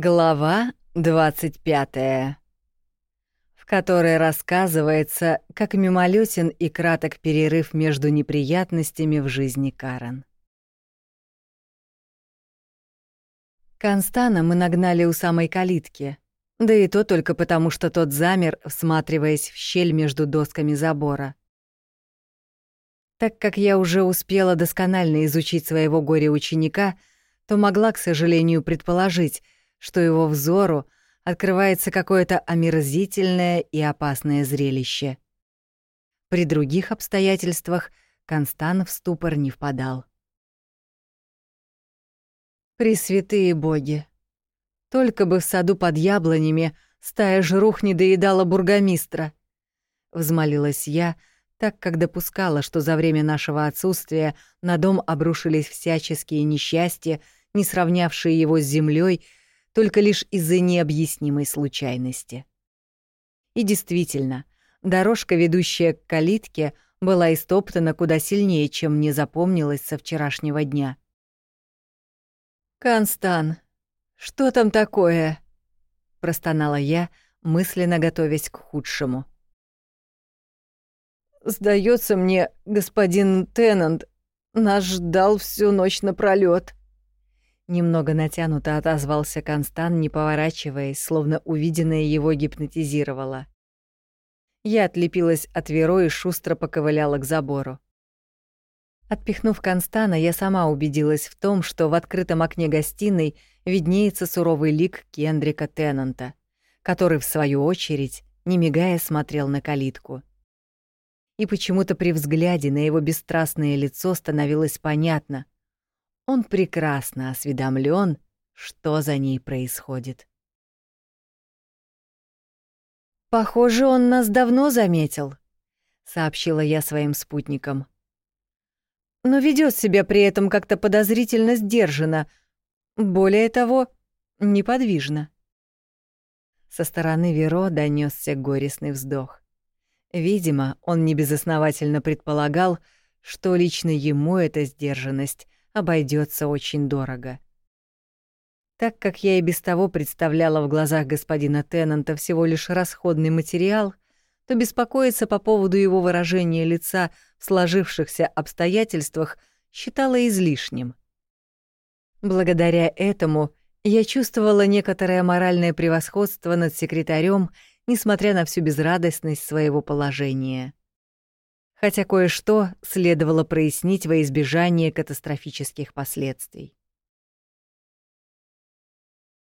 Глава 25, в которой рассказывается, как мимолетен и краток перерыв между неприятностями в жизни Карен. Констана мы нагнали у самой калитки, да и то только потому, что тот замер, всматриваясь в щель между досками забора. Так как я уже успела досконально изучить своего горе-ученика, то могла, к сожалению, предположить, что его взору открывается какое-то омерзительное и опасное зрелище. При других обстоятельствах Констан в ступор не впадал. Пресвятые боги! Только бы в саду под яблонями стая жрух не доедала бургомистра. Взмолилась я, так как допускала, что за время нашего отсутствия на дом обрушились всяческие несчастья, не сравнявшие его с землей только лишь из-за необъяснимой случайности. И действительно, дорожка, ведущая к калитке, была истоптана куда сильнее, чем мне запомнилось со вчерашнего дня. «Констан, что там такое?» — простонала я, мысленно готовясь к худшему. «Сдается мне, господин Теннант, нас ждал всю ночь напролёт. Немного натянуто отозвался Констан, не поворачиваясь, словно увиденное его гипнотизировало. Я отлепилась от Веро и шустро поковыляла к забору. Отпихнув Констана, я сама убедилась в том, что в открытом окне гостиной виднеется суровый лик Кендрика Теннанта, который, в свою очередь, не мигая, смотрел на калитку. И почему-то при взгляде на его бесстрастное лицо становилось понятно — он прекрасно осведомлен, что за ней происходит. «Похоже, он нас давно заметил», — сообщила я своим спутникам. «Но ведет себя при этом как-то подозрительно сдержанно, более того, неподвижно». Со стороны Веро донесся горестный вздох. Видимо, он небезосновательно предполагал, что лично ему эта сдержанность обойдется очень дорого. Так как я и без того представляла в глазах господина Теннанта всего лишь расходный материал, то беспокоиться по поводу его выражения лица в сложившихся обстоятельствах считала излишним. Благодаря этому я чувствовала некоторое моральное превосходство над секретарем, несмотря на всю безрадостность своего положения хотя кое-что следовало прояснить во избежание катастрофических последствий.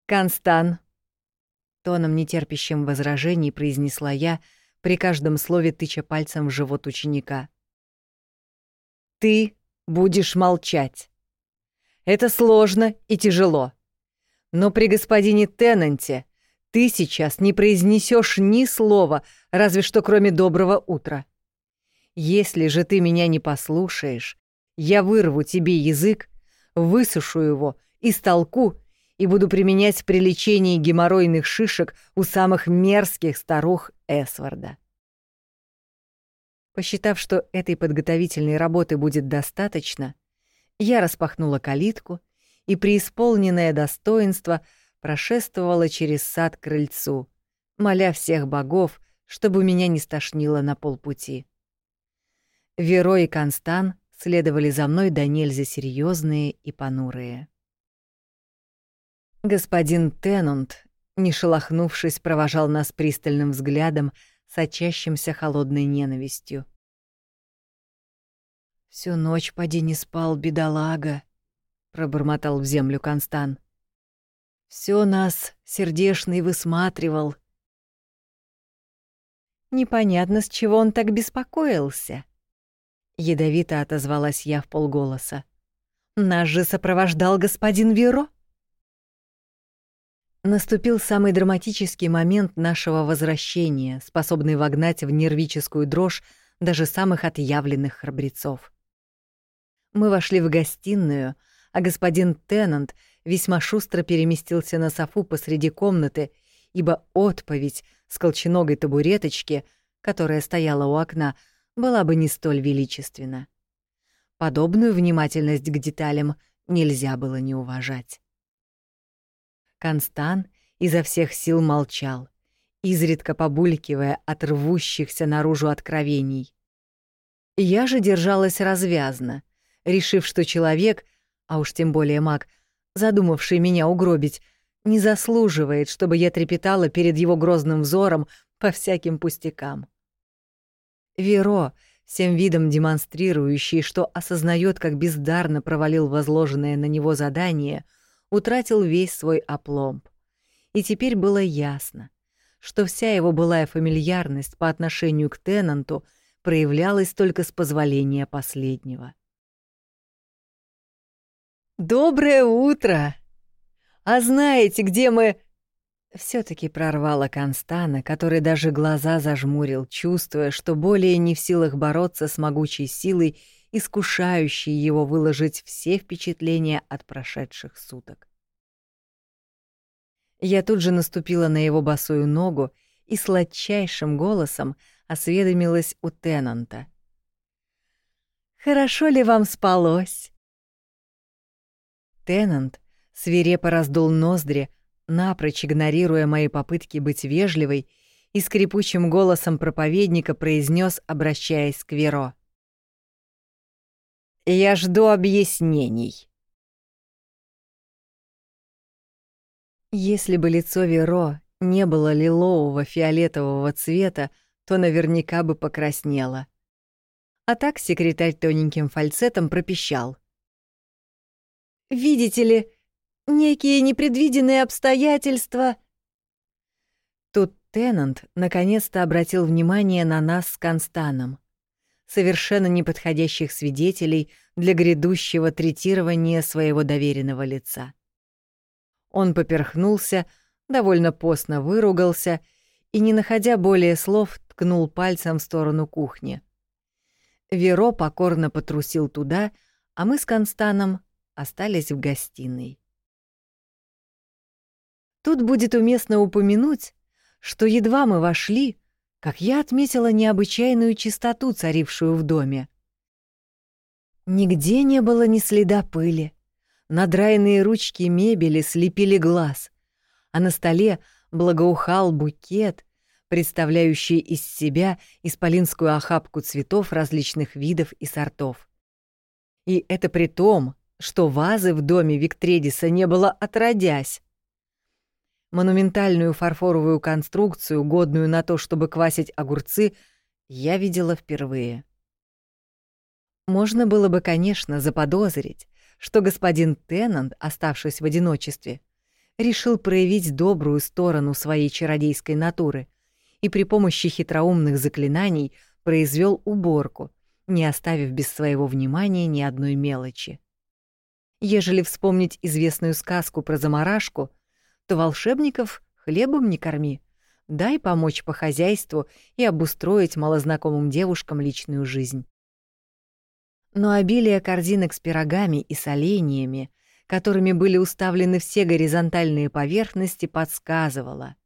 «Констан», — тоном нетерпящим возражений произнесла я, при каждом слове тыча пальцем в живот ученика. «Ты будешь молчать. Это сложно и тяжело. Но при господине Теннанте ты сейчас не произнесешь ни слова, разве что кроме доброго утра. Если же ты меня не послушаешь, я вырву тебе язык, высушу его, истолку и буду применять при лечении геморройных шишек у самых мерзких старух Эсварда. Посчитав, что этой подготовительной работы будет достаточно, я распахнула калитку и, преисполненное достоинство, прошествовала через сад к крыльцу, моля всех богов, чтобы меня не стошнило на полпути. Веро и Констан следовали за мной до нельзя серьезные и понурые. Господин Теннант, не шелохнувшись, провожал нас пристальным взглядом, сочащимся холодной ненавистью. «Всю ночь поди не спал, бедолага», — пробормотал в землю Констан. «Всё нас сердешный высматривал». Непонятно, с чего он так беспокоился. Ядовито отозвалась я в полголоса. Нас же сопровождал господин Веро. Наступил самый драматический момент нашего возвращения, способный вогнать в нервическую дрожь даже самых отъявленных храбрецов. Мы вошли в гостиную, а господин Теннант весьма шустро переместился на софу посреди комнаты, ибо отповедь с колченогой табуреточки, которая стояла у окна, — была бы не столь величественна. Подобную внимательность к деталям нельзя было не уважать. Констан изо всех сил молчал, изредка побулькивая от рвущихся наружу откровений. Я же держалась развязно, решив, что человек, а уж тем более маг, задумавший меня угробить, не заслуживает, чтобы я трепетала перед его грозным взором по всяким пустякам. Веро, всем видом демонстрирующий, что осознает, как бездарно провалил возложенное на него задание, утратил весь свой опломб. И теперь было ясно, что вся его былая фамильярность по отношению к Теннанту проявлялась только с позволения последнего. «Доброе утро! А знаете, где мы...» все таки прорвало Констана, который даже глаза зажмурил, чувствуя, что более не в силах бороться с могучей силой, искушающей его выложить все впечатления от прошедших суток. Я тут же наступила на его босую ногу и сладчайшим голосом осведомилась у Теннанта. «Хорошо ли вам спалось?» Теннант свирепо раздул ноздри, напрочь игнорируя мои попытки быть вежливой, и скрипучим голосом проповедника произнес, обращаясь к Веро. «Я жду объяснений». Если бы лицо Веро не было лилового фиолетового цвета, то наверняка бы покраснело. А так секретарь тоненьким фальцетом пропищал. «Видите ли, некие непредвиденные обстоятельства...» Тут Теннант наконец-то обратил внимание на нас с Констаном, совершенно неподходящих свидетелей для грядущего третирования своего доверенного лица. Он поперхнулся, довольно постно выругался и, не находя более слов, ткнул пальцем в сторону кухни. Веро покорно потрусил туда, а мы с Констаном остались в гостиной. Тут будет уместно упомянуть, что едва мы вошли, как я отметила необычайную чистоту, царившую в доме. Нигде не было ни следа пыли. Надраенные ручки мебели слепили глаз, а на столе благоухал букет, представляющий из себя исполинскую охапку цветов различных видов и сортов. И это при том, что вазы в доме Виктредиса не было отродясь. Монументальную фарфоровую конструкцию, годную на то, чтобы квасить огурцы, я видела впервые. Можно было бы, конечно, заподозрить, что господин Теннант, оставшись в одиночестве, решил проявить добрую сторону своей чародейской натуры и при помощи хитроумных заклинаний произвел уборку, не оставив без своего внимания ни одной мелочи. Ежели вспомнить известную сказку про заморашку — то волшебников хлебом не корми. Дай помочь по хозяйству и обустроить малознакомым девушкам личную жизнь. Но обилие корзинок с пирогами и соленьями, которыми были уставлены все горизонтальные поверхности, подсказывало.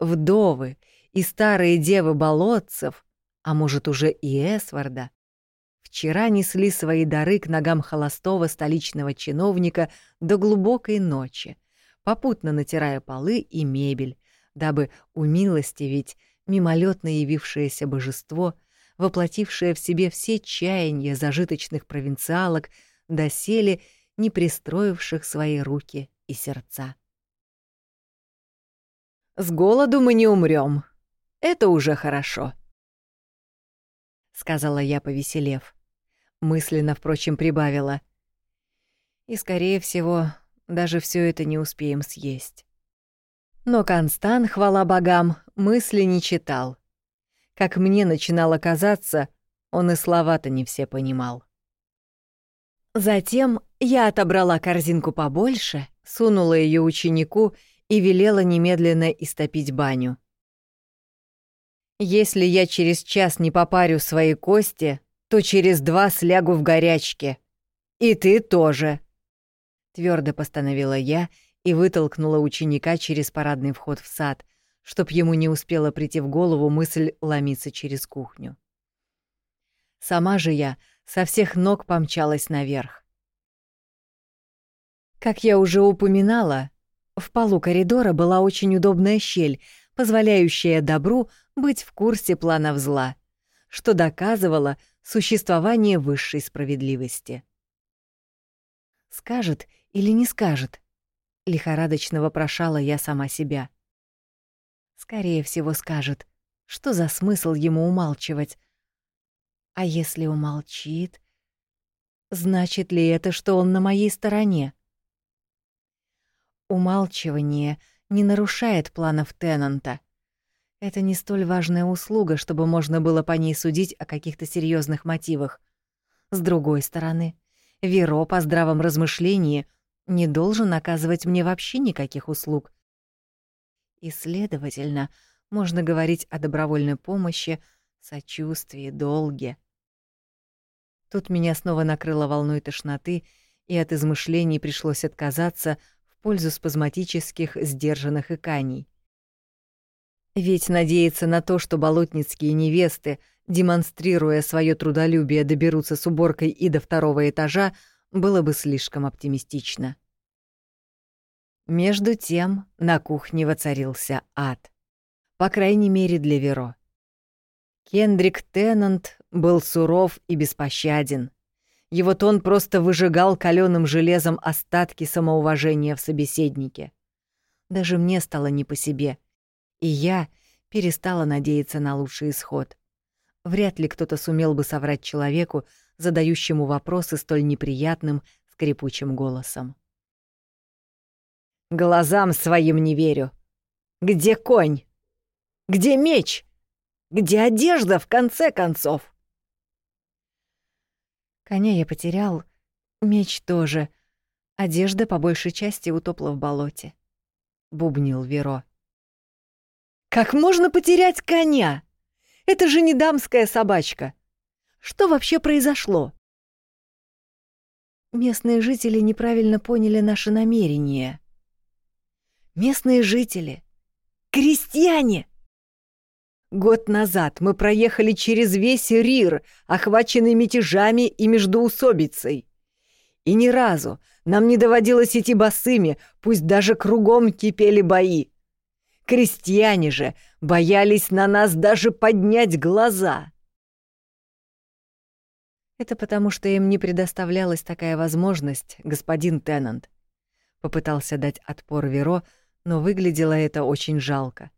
Вдовы и старые девы болотцев, а может уже и Эсварда, вчера несли свои дары к ногам холостого столичного чиновника до глубокой ночи, попутно натирая полы и мебель, дабы умилостивить мимолетно явившееся божество, воплотившее в себе все чаяния зажиточных провинциалок, доселе не пристроивших свои руки и сердца. «С голоду мы не умрем. Это уже хорошо», — сказала я, повеселев. Мысленно, впрочем, прибавила. «И, скорее всего, даже все это не успеем съесть. Но Констан, хвала богам, мысли не читал. Как мне начинало казаться, он и слова-то не все понимал. Затем я отобрала корзинку побольше, сунула ее ученику и велела немедленно истопить баню. Если я через час не попарю свои кости, то через два слягу в горячке. И ты тоже твердо постановила я и вытолкнула ученика через парадный вход в сад, чтоб ему не успела прийти в голову мысль ломиться через кухню. Сама же я со всех ног помчалась наверх. Как я уже упоминала, В полу коридора была очень удобная щель, позволяющая добру быть в курсе планов зла, что доказывало существование высшей справедливости. «Скажет или не скажет?» — лихорадочно вопрошала я сама себя. «Скорее всего, скажет. Что за смысл ему умалчивать? А если умолчит, значит ли это, что он на моей стороне?» Умалчивание не нарушает планов Теннанта. Это не столь важная услуга, чтобы можно было по ней судить о каких-то серьезных мотивах. С другой стороны, Веро по здравом размышлении не должен оказывать мне вообще никаких услуг. И, следовательно, можно говорить о добровольной помощи, сочувствии, долге. Тут меня снова накрыло волной тошноты, и от измышлений пришлось отказаться в пользу спазматических, сдержанных иканий. Ведь надеяться на то, что болотницкие невесты, демонстрируя свое трудолюбие, доберутся с уборкой и до второго этажа, было бы слишком оптимистично. Между тем на кухне воцарился ад. По крайней мере, для Веро. Кендрик Теннант был суров и беспощаден. Его тон просто выжигал каленым железом остатки самоуважения в собеседнике. Даже мне стало не по себе — и я перестала надеяться на лучший исход. Вряд ли кто-то сумел бы соврать человеку, задающему вопросы столь неприятным, скрипучим голосом. «Глазам своим не верю. Где конь? Где меч? Где одежда, в конце концов?» Коня я потерял, меч тоже. Одежда по большей части утопла в болоте. Бубнил Веро. Как можно потерять коня? Это же не дамская собачка. Что вообще произошло? Местные жители неправильно поняли наши намерения. Местные жители. Крестьяне! Год назад мы проехали через весь Рир, охваченный мятежами и междоусобицей. И ни разу нам не доводилось идти босыми, пусть даже кругом кипели бои. Крестьяне же боялись на нас даже поднять глаза. Это потому, что им не предоставлялась такая возможность, господин Теннант. Попытался дать отпор Веро, но выглядело это очень жалко.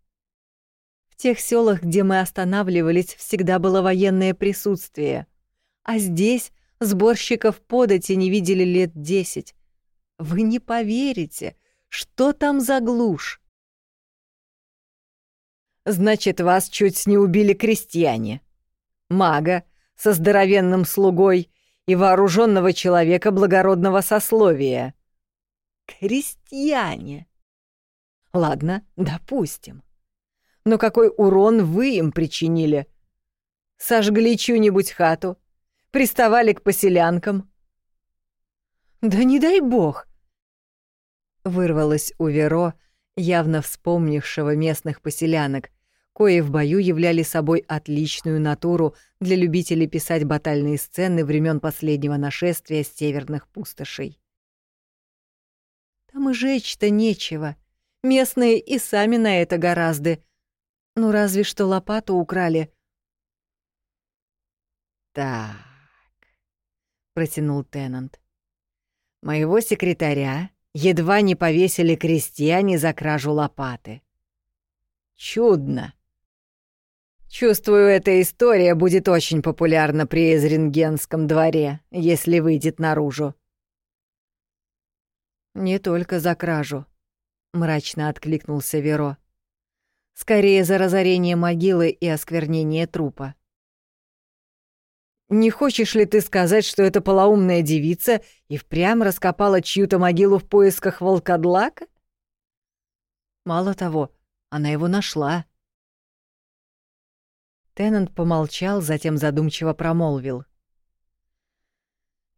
В тех селах, где мы останавливались, всегда было военное присутствие, а здесь сборщиков подати не видели лет десять. Вы не поверите, что там за глушь. Значит, вас чуть не убили крестьяне. Мага со здоровенным слугой и вооруженного человека благородного сословия. Крестьяне. Ладно, допустим. Но какой урон вы им причинили? Сожгли чью-нибудь хату? Приставали к поселянкам? Да не дай бог! Вырвалось у Веро, явно вспомнившего местных поселянок, кои в бою являли собой отличную натуру для любителей писать батальные сцены времен последнего нашествия северных пустошей. Там и жечь-то нечего. Местные и сами на это гораздо. Ну, разве что лопату украли. «Так», — протянул Теннант. «Моего секретаря едва не повесили крестьяне за кражу лопаты. Чудно. Чувствую, эта история будет очень популярна при Эзрингенском дворе, если выйдет наружу. Не только за кражу, мрачно откликнулся Веро. Скорее за разорение могилы и осквернение трупа. Не хочешь ли ты сказать, что эта полоумная девица и впрямь раскопала чью-то могилу в поисках волкодлака? Мало того, она его нашла. Теннант помолчал, затем задумчиво промолвил.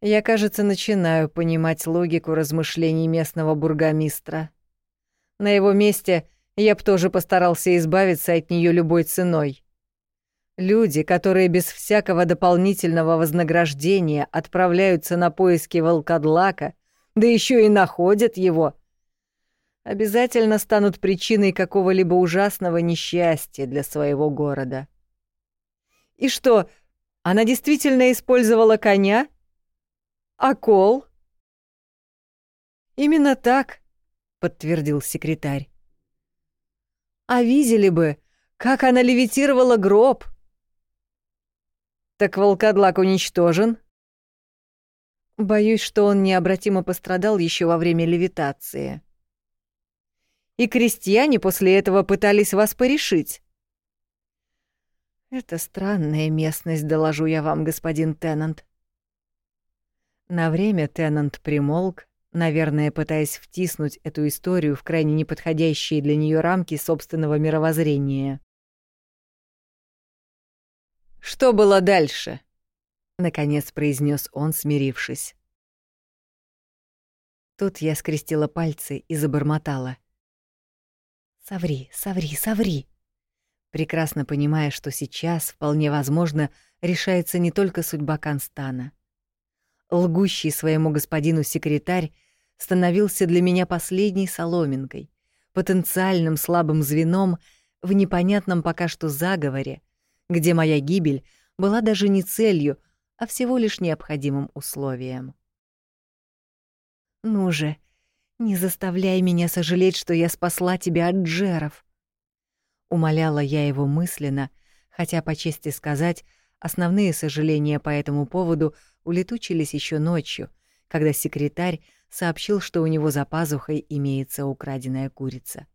«Я, кажется, начинаю понимать логику размышлений местного бургомистра. На его месте я б тоже постарался избавиться от нее любой ценой. Люди, которые без всякого дополнительного вознаграждения отправляются на поиски волкодлака, да еще и находят его. обязательно станут причиной какого-либо ужасного несчастья для своего города. И что, она действительно использовала коня? А кол? Именно так, подтвердил секретарь. А видели бы, как она левитировала гроб. Так волкодлак уничтожен? Боюсь, что он необратимо пострадал еще во время левитации. И крестьяне после этого пытались вас порешить. Это странная местность, доложу я вам, господин Теннант. На время Теннант примолк, наверное, пытаясь втиснуть эту историю в крайне неподходящие для нее рамки собственного мировоззрения. «Что было дальше?» — наконец произнес он, смирившись. Тут я скрестила пальцы и забормотала. «Соври, соври, соври!» Прекрасно понимая, что сейчас, вполне возможно, решается не только судьба Констана. Лгущий своему господину секретарь становился для меня последней соломинкой, потенциальным слабым звеном в непонятном пока что заговоре, где моя гибель была даже не целью, а всего лишь необходимым условием. «Ну же, не заставляй меня сожалеть, что я спасла тебя от джеров», Умоляла я его мысленно, хотя, по чести сказать, основные сожаления по этому поводу улетучились еще ночью, когда секретарь сообщил, что у него за пазухой имеется украденная курица.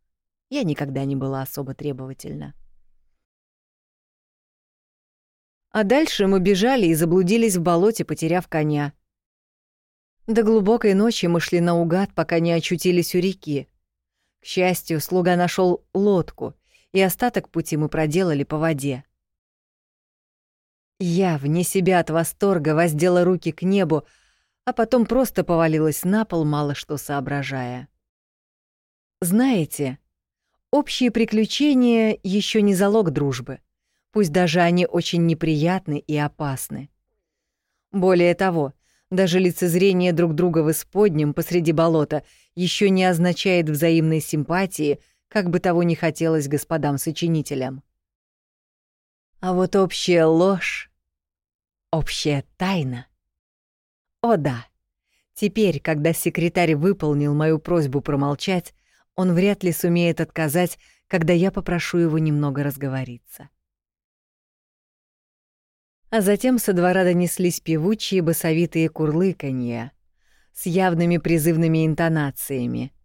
Я никогда не была особо требовательна. А дальше мы бежали и заблудились в болоте, потеряв коня. До глубокой ночи мы шли наугад, пока не очутились у реки. К счастью, слуга нашел лодку, и остаток пути мы проделали по воде. Я, вне себя от восторга, воздела руки к небу, а потом просто повалилась на пол, мало что соображая. Знаете, общие приключения еще не залог дружбы, пусть даже они очень неприятны и опасны. Более того, даже лицезрение друг друга в исподнем посреди болота еще не означает взаимной симпатии — как бы того ни хотелось господам-сочинителям. А вот общая ложь, общая тайна. О да, теперь, когда секретарь выполнил мою просьбу промолчать, он вряд ли сумеет отказать, когда я попрошу его немного разговориться. А затем со двора донеслись певучие басовитые курлыканья с явными призывными интонациями —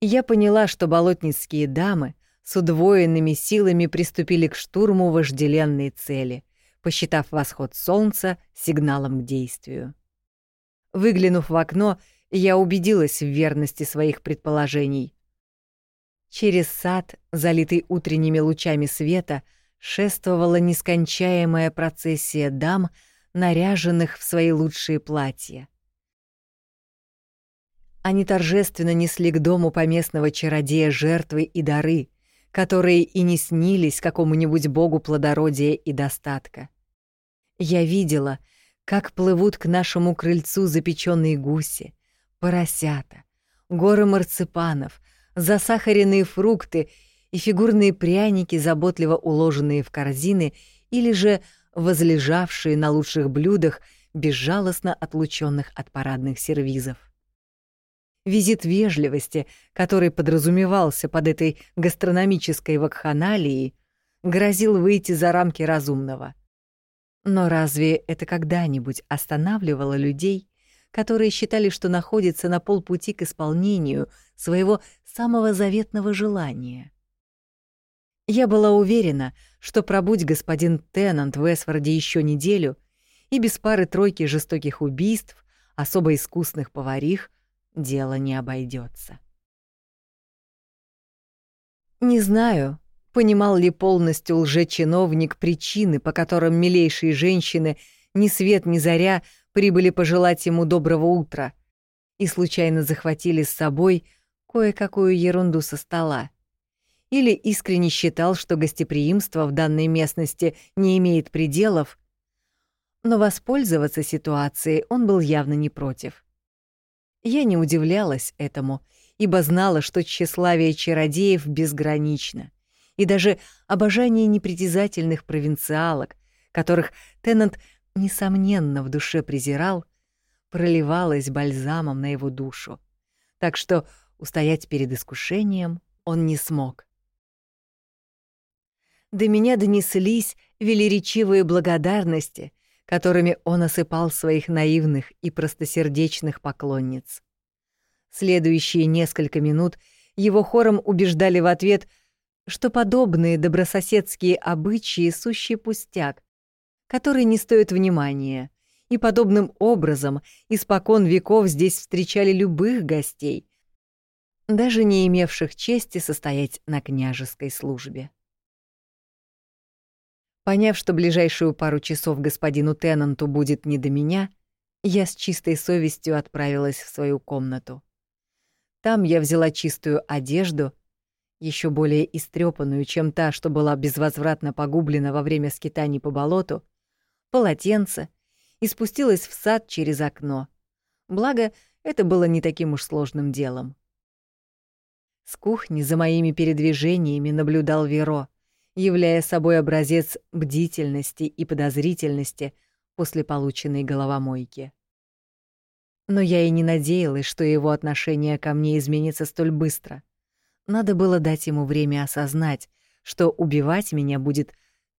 я поняла, что болотницкие дамы с удвоенными силами приступили к штурму вожделенной цели, посчитав восход солнца сигналом к действию. Выглянув в окно, я убедилась в верности своих предположений. Через сад, залитый утренними лучами света, шествовала нескончаемая процессия дам, наряженных в свои лучшие платья. Они торжественно несли к дому поместного чародея жертвы и дары, которые и не снились какому-нибудь богу плодородия и достатка. Я видела, как плывут к нашему крыльцу запеченные гуси, поросята, горы марципанов, засахаренные фрукты и фигурные пряники, заботливо уложенные в корзины или же возлежавшие на лучших блюдах, безжалостно отлученных от парадных сервизов. Визит вежливости, который подразумевался под этой гастрономической вакханалией, грозил выйти за рамки разумного. Но разве это когда-нибудь останавливало людей, которые считали, что находятся на полпути к исполнению своего самого заветного желания? Я была уверена, что пробудь господин Теннант в Эсфорде еще неделю, и без пары-тройки жестоких убийств, особо искусных поварих — дело не обойдется. Не знаю, понимал ли полностью лжечиновник причины, по которым милейшие женщины ни свет ни заря прибыли пожелать ему доброго утра и случайно захватили с собой кое-какую ерунду со стола. Или искренне считал, что гостеприимство в данной местности не имеет пределов, но воспользоваться ситуацией он был явно не против. Я не удивлялась этому ибо знала, что тщеславие чародеев безгранично, и даже обожание непритязательных провинциалок, которых Теннант, несомненно, в душе презирал, проливалось бальзамом на его душу, так что устоять перед искушением он не смог. До меня донеслись велеречивые благодарности, которыми он осыпал своих наивных и простосердечных поклонниц. Следующие несколько минут его хором убеждали в ответ, что подобные добрососедские обычаи — сущий пустяк, который не стоит внимания, и подобным образом испокон веков здесь встречали любых гостей, даже не имевших чести состоять на княжеской службе. Поняв, что ближайшую пару часов господину Теннанту будет не до меня, я с чистой совестью отправилась в свою комнату. Там я взяла чистую одежду, еще более истрепанную, чем та, что была безвозвратно погублена во время скитаний по болоту, полотенце и спустилась в сад через окно. Благо, это было не таким уж сложным делом. С кухни за моими передвижениями наблюдал Веро, являя собой образец бдительности и подозрительности после полученной головомойки. Но я и не надеялась, что его отношение ко мне изменится столь быстро. Надо было дать ему время осознать, что убивать меня будет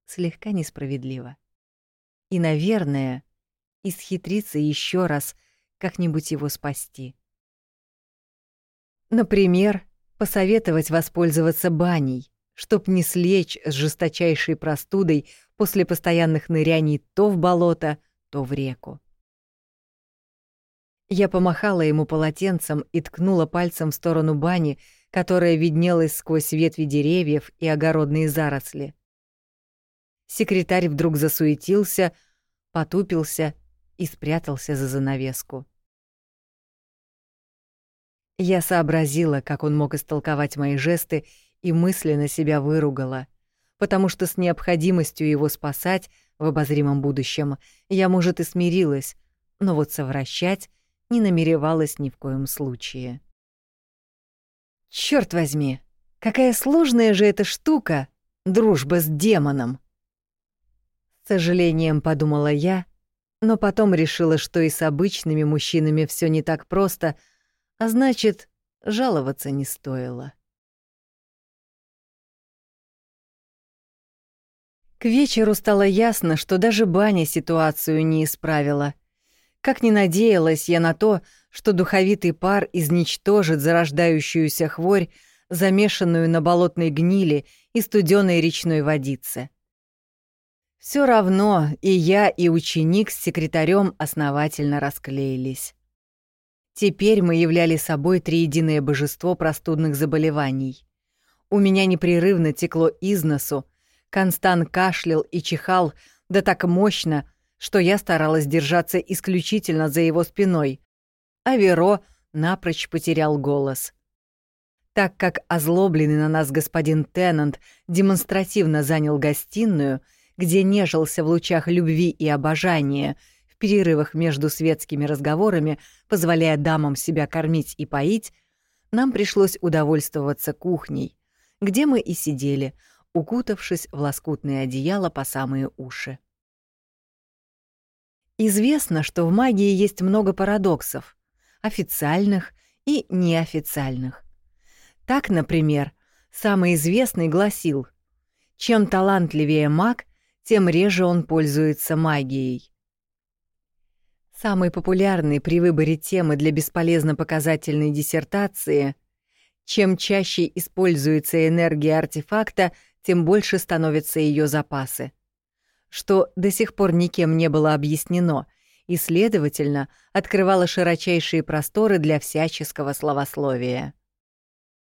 слегка несправедливо. И, наверное, исхитриться еще раз как-нибудь его спасти. Например, посоветовать воспользоваться баней, чтоб не слечь с жесточайшей простудой после постоянных ныряний то в болото, то в реку. Я помахала ему полотенцем и ткнула пальцем в сторону бани, которая виднелась сквозь ветви деревьев и огородные заросли. Секретарь вдруг засуетился, потупился и спрятался за занавеску. Я сообразила, как он мог истолковать мои жесты, и мысленно себя выругала, потому что с необходимостью его спасать в обозримом будущем я, может, и смирилась, но вот совращать не намеревалась ни в коем случае. Черт возьми, какая сложная же эта штука — дружба с демоном! С сожалением подумала я, но потом решила, что и с обычными мужчинами все не так просто, а значит, жаловаться не стоило. К вечеру стало ясно, что даже баня ситуацию не исправила. Как ни надеялась я на то, что духовитый пар изничтожит зарождающуюся хворь, замешанную на болотной гнили и студеной речной водице. Все равно и я, и ученик с секретарем основательно расклеились. Теперь мы являли собой триединое божество простудных заболеваний. У меня непрерывно текло из носу, Констан кашлял и чихал, да так мощно, что я старалась держаться исключительно за его спиной, а Веро напрочь потерял голос. Так как озлобленный на нас господин Теннант демонстративно занял гостиную, где нежился в лучах любви и обожания, в перерывах между светскими разговорами, позволяя дамам себя кормить и поить, нам пришлось удовольствоваться кухней, где мы и сидели, укутавшись в лоскутное одеяло по самые уши. Известно, что в магии есть много парадоксов, официальных и неофициальных. Так, например, самый известный гласил «Чем талантливее маг, тем реже он пользуется магией». Самый популярный при выборе темы для бесполезно показательной диссертации «Чем чаще используется энергия артефакта, тем больше становятся ее запасы» что до сих пор никем не было объяснено и, следовательно, открывало широчайшие просторы для всяческого словословия.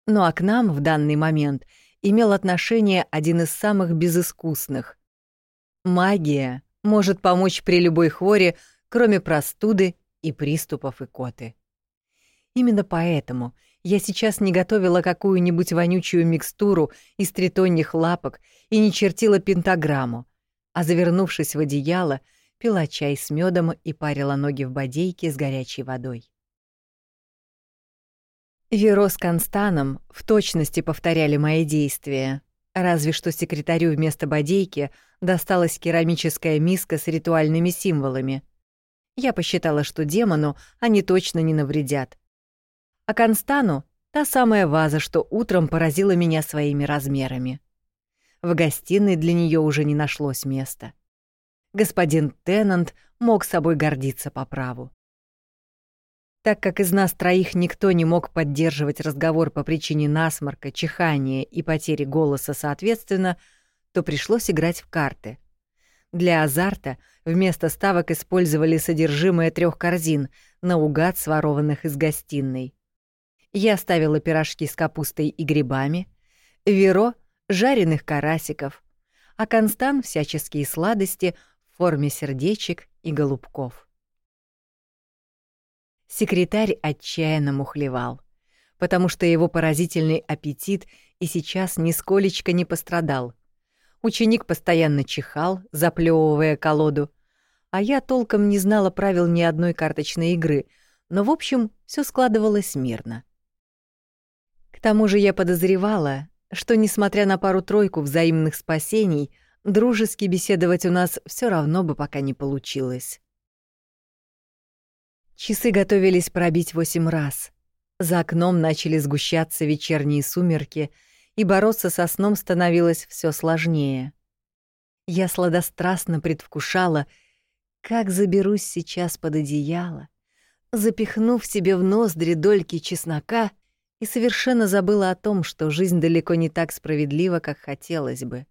Ну а к нам в данный момент имел отношение один из самых безыскусных. Магия может помочь при любой хворе, кроме простуды и приступов икоты. Именно поэтому я сейчас не готовила какую-нибудь вонючую микстуру из тритонних лапок и не чертила пентаграмму, а завернувшись в одеяло, пила чай с медом и парила ноги в бодейке с горячей водой. Веро с Констаном в точности повторяли мои действия, разве что секретарю вместо бодейки досталась керамическая миска с ритуальными символами. Я посчитала, что демону они точно не навредят. А Констану — та самая ваза, что утром поразила меня своими размерами. В гостиной для нее уже не нашлось места. Господин Теннант мог собой гордиться по праву. Так как из нас троих никто не мог поддерживать разговор по причине насморка, чихания и потери голоса соответственно, то пришлось играть в карты. Для азарта вместо ставок использовали содержимое трех корзин, наугад сворованных из гостиной. Я ставила пирожки с капустой и грибами, Веро — жареных карасиков, а Констан — всяческие сладости в форме сердечек и голубков. Секретарь отчаянно мухлевал, потому что его поразительный аппетит и сейчас нисколечко не пострадал. Ученик постоянно чихал, заплевывая колоду, а я толком не знала правил ни одной карточной игры, но, в общем, все складывалось мирно. К тому же я подозревала, что, несмотря на пару-тройку взаимных спасений, дружески беседовать у нас все равно бы пока не получилось. Часы готовились пробить восемь раз. За окном начали сгущаться вечерние сумерки, и бороться со сном становилось все сложнее. Я сладострастно предвкушала, как заберусь сейчас под одеяло, запихнув себе в ноздри дольки чеснока и совершенно забыла о том, что жизнь далеко не так справедлива, как хотелось бы.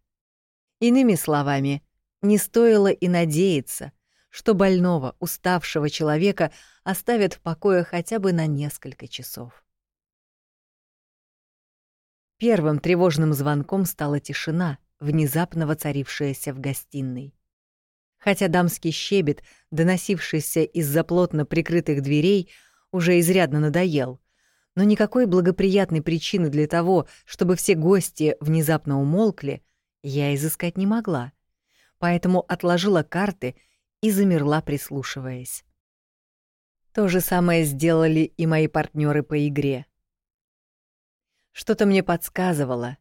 Иными словами, не стоило и надеяться — что больного, уставшего человека оставят в покое хотя бы на несколько часов. Первым тревожным звонком стала тишина, внезапно воцарившаяся в гостиной. Хотя дамский щебет, доносившийся из-за плотно прикрытых дверей, уже изрядно надоел, но никакой благоприятной причины для того, чтобы все гости внезапно умолкли, я изыскать не могла, поэтому отложила карты и замерла, прислушиваясь. То же самое сделали и мои партнеры по игре. Что-то мне подсказывало.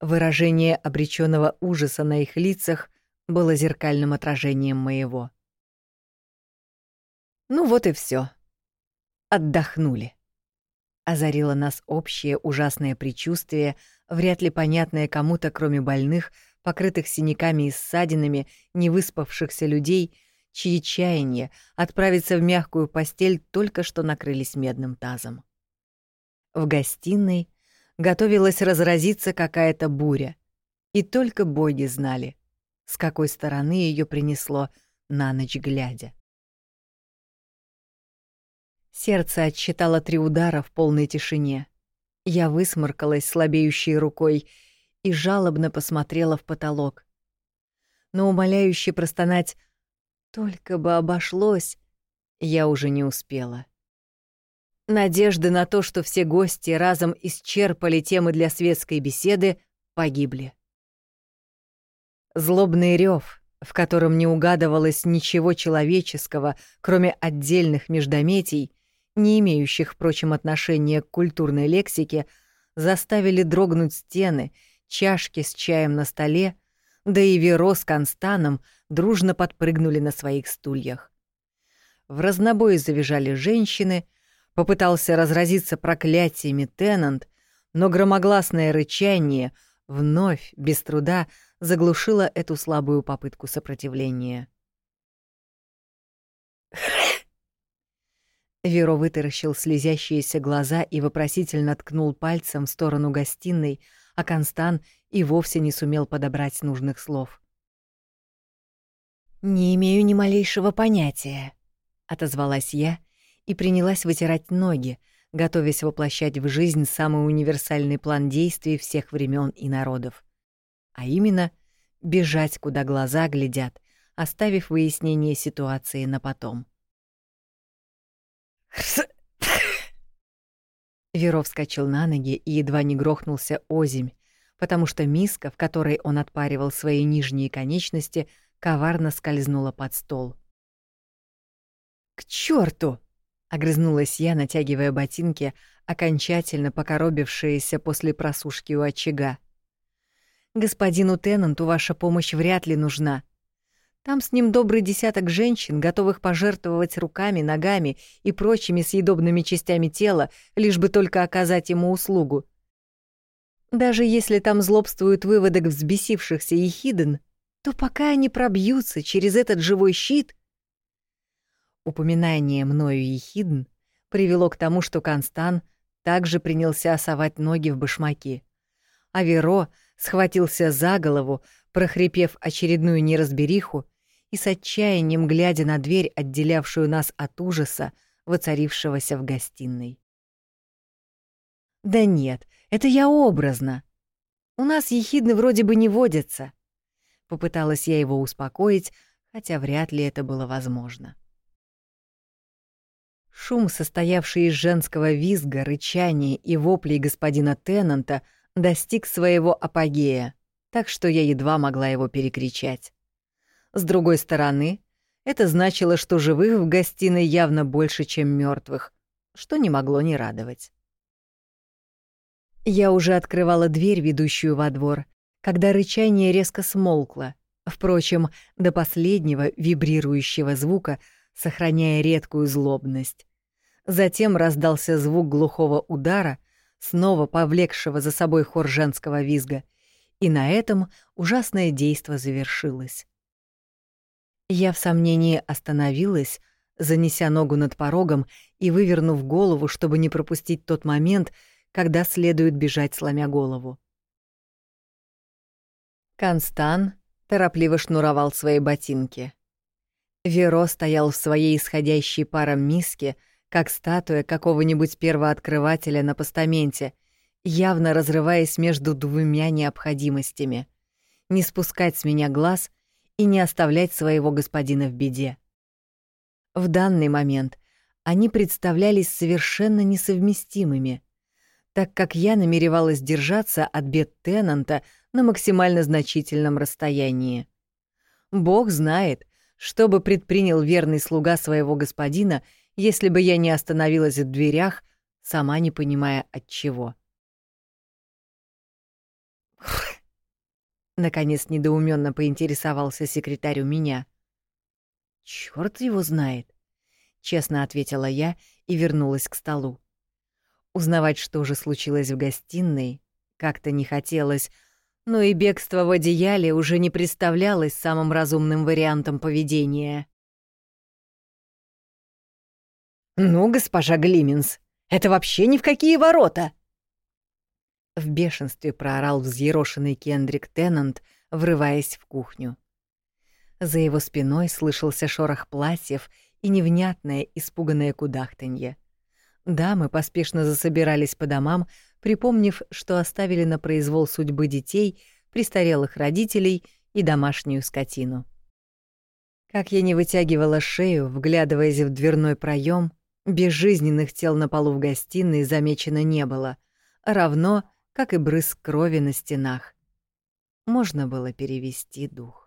Выражение обреченного ужаса на их лицах было зеркальным отражением моего. Ну вот и все. Отдохнули. Озарило нас общее ужасное предчувствие, вряд ли понятное кому-то, кроме больных, покрытых синяками и ссадинами, невыспавшихся людей чьи чаяния отправиться в мягкую постель только что накрылись медным тазом. В гостиной готовилась разразиться какая-то буря, и только боги знали, с какой стороны ее принесло на ночь глядя. Сердце отсчитало три удара в полной тишине. Я высморкалась слабеющей рукой и жалобно посмотрела в потолок. Но умоляюще простонать только бы обошлось, я уже не успела. Надежды на то, что все гости разом исчерпали темы для светской беседы, погибли. Злобный рев, в котором не угадывалось ничего человеческого, кроме отдельных междометий, не имеющих, впрочем, отношения к культурной лексике, заставили дрогнуть стены, чашки с чаем на столе, да и Веро с Констаном дружно подпрыгнули на своих стульях. В разнобой завизжали женщины, попытался разразиться проклятиями Теннант, но громогласное рычание вновь, без труда, заглушило эту слабую попытку сопротивления. Веро вытаращил слезящиеся глаза и вопросительно ткнул пальцем в сторону гостиной, а Констан и вовсе не сумел подобрать нужных слов. «Не имею ни малейшего понятия», — отозвалась я и принялась вытирать ноги, готовясь воплощать в жизнь самый универсальный план действий всех времен и народов. А именно, бежать, куда глаза глядят, оставив выяснение ситуации на потом. Веров вскочил на ноги и едва не грохнулся озимь, потому что миска, в которой он отпаривал свои нижние конечности, коварно скользнула под стол. «К чёрту!» — огрызнулась я, натягивая ботинки, окончательно покоробившиеся после просушки у очага. «Господину Теннанту ваша помощь вряд ли нужна. Там с ним добрый десяток женщин, готовых пожертвовать руками, ногами и прочими съедобными частями тела, лишь бы только оказать ему услугу. Даже если там злобствует выводок взбесившихся ехиден, то пока они пробьются через этот живой щит... Упоминание мною ехидн привело к тому, что Констан также принялся совать ноги в башмаки. А Веро схватился за голову, прохрипев очередную неразбериху, и с отчаянием глядя на дверь, отделявшую нас от ужаса, воцарившегося в гостиной. «Да нет, это я образно. У нас ехидны вроде бы не водятся». Попыталась я его успокоить, хотя вряд ли это было возможно. Шум, состоявший из женского визга, рычания и воплей господина Теннанта, достиг своего апогея, так что я едва могла его перекричать. С другой стороны, это значило, что живых в гостиной явно больше, чем мертвых, что не могло не радовать. Я уже открывала дверь, ведущую во двор, когда рычание резко смолкло, впрочем, до последнего вибрирующего звука, сохраняя редкую злобность. Затем раздался звук глухого удара, снова повлекшего за собой хор женского визга, и на этом ужасное действо завершилось. Я в сомнении остановилась, занеся ногу над порогом и вывернув голову, чтобы не пропустить тот момент, когда следует бежать, сломя голову. Констан торопливо шнуровал свои ботинки. Веро стоял в своей исходящей паром миске, как статуя какого-нибудь первооткрывателя на постаменте, явно разрываясь между двумя необходимостями — не спускать с меня глаз и не оставлять своего господина в беде. В данный момент они представлялись совершенно несовместимыми, так как я намеревалась держаться от бед Теннанта на максимально значительном расстоянии. Бог знает, что бы предпринял верный слуга своего господина, если бы я не остановилась в дверях, сама не понимая от чего. Наконец недоуменно поинтересовался секретарь у меня. Черт его знает, честно ответила я и вернулась к столу. Узнавать, что же случилось в гостиной, как-то не хотелось, но и бегство в одеяле уже не представлялось самым разумным вариантом поведения. «Ну, госпожа Глиминс, это вообще ни в какие ворота!» В бешенстве проорал взъерошенный Кендрик Теннант, врываясь в кухню. За его спиной слышался шорох платьев и невнятное, испуганное кудахтанье. Дамы поспешно засобирались по домам, припомнив, что оставили на произвол судьбы детей, престарелых родителей и домашнюю скотину. Как я не вытягивала шею, вглядываясь в дверной проем, безжизненных тел на полу в гостиной замечено не было, равно как и брызг крови на стенах. Можно было перевести дух.